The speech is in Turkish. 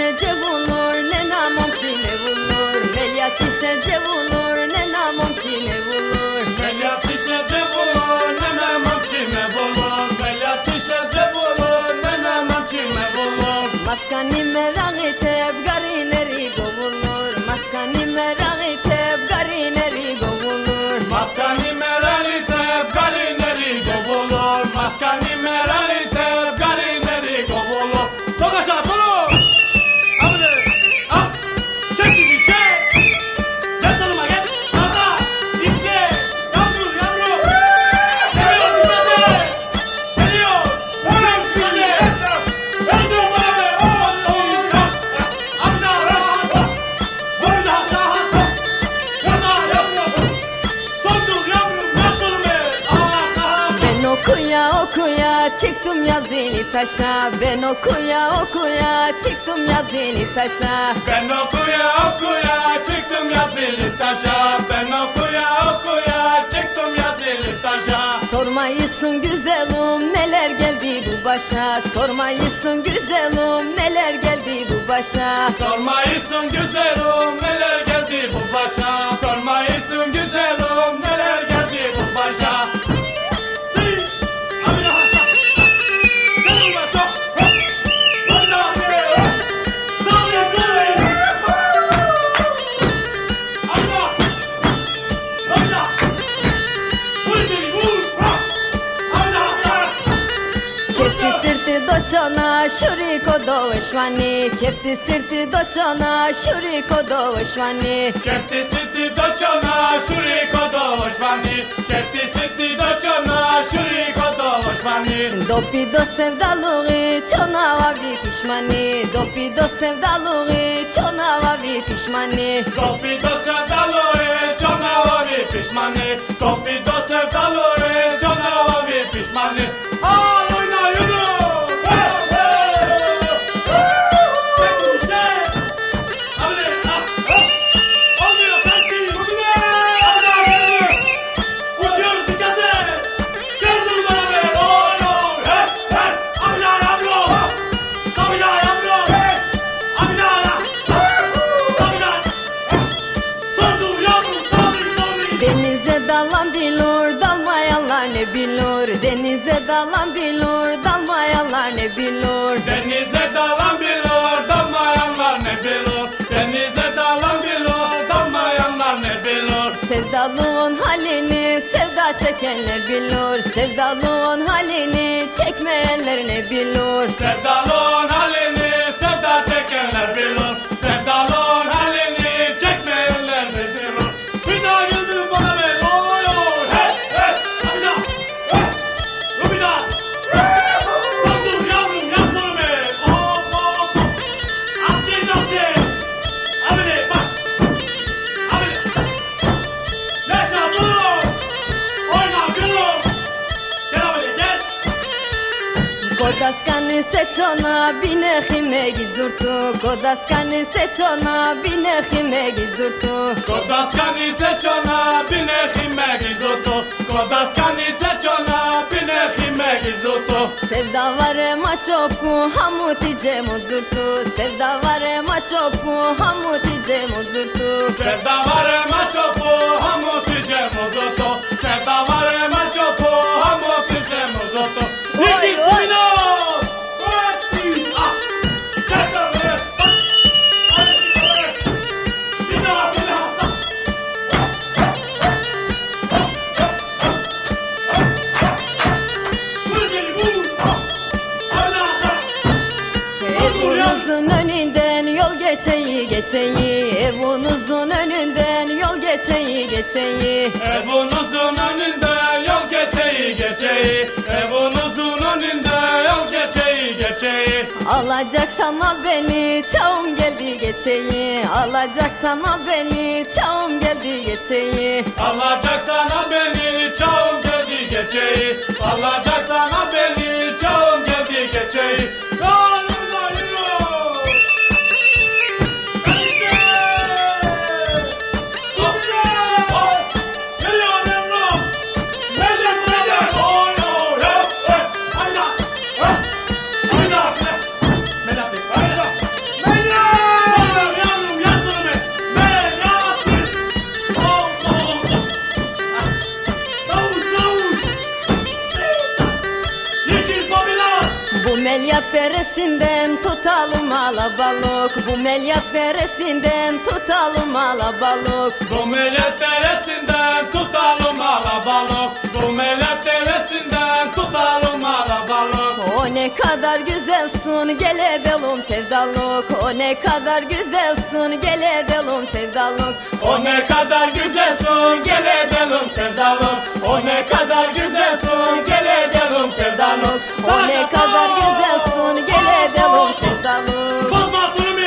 ateşe vurur ne namım kine vurur Meli ateşe vurur ne namım kine vurur Melihat işe bulur, nene mamçime bulur. Melihat işe bulur, nene mamçime bulur. Maskani merak etip garineri govulur Maskani merak etip garineri govulur Maskani meralite, okuya çıktım yazılı taşa. Ben okuya okuya çıktım yazılı taşa. Ben okuya okuya çıktım yazılı taşa. Ben okuya okuya çıktım yazılı taşa. Sormayısın güzelim neler geldi bu başa? Sormayısın güzelim neler geldi bu başa? Sormayısın güzelim neler geldi bu başa? Sormayısın güzelim neler geldi bu başa doćona šuri kodove švani Kefti sirti doćona šuri kodove švani Kefti sirti doćona šuri kodove švani Kefti sirti doćona šuri kodove švani Dopi do sevdaluği çonava bir pişmani Dopi do sevdaluği çonava bir pişmani Dopi do sevdaluği çonava bir pişmani Dopi do sevdaluği Denize dalan bilur dalmayanlar ne bilur Denize dalan bilur, dalmayanlar ne bilur? Denize dalan bilur, dalmayanlar ne bilur? Sevdalığın halini sevda çekenler bilur Sevdalığın halini çekmeyenler ne bilur Sevdalığın Kodaskani seçona binehime gizurtu Kodaskani seçona binehime gizurtu Kodaskani seçona bine kime gizoto Kodaskani seçona bine kime gizoto Sevda vare maçopu hamuti cemuzurtu Sevda vare maçopu hamuti cemuzurtu Sevda vare maçopo hamu tice mozoto Sevda vare maçopo hamu tice mozoto geçeyi geçeyi Evunuzun önünden yol geçeyi geçeyi. Evunuzun önünde yol geçeyi geçeyi. Evunuzun önünde yol geçeyi geçeyi. Alacaksan al beni çağım geldi geçeyi. Alacaksan al beni çağım geldi geçeyi. Alacaksan al beni çağım geldi geçeyi. Alacaksan al beni çağım geldi geçeyi. Yolunda melyat deresinden tutalım alabalık. Bu melyat deresinden tutalım alabalık. Bu millet deresinden tutalım alabalık. Bu millet deresinden tutalım alabalık. O ne kadar güzelsin gel edelim sevdalık. O ne kadar güzelsin gel edelim sevdalık. O ne kadar güzelsin gel edelim sevdalık. O ne kadar güzelsin gel edelim edelim sevdalım O ne kadar güzelsin gel edelim sevdalım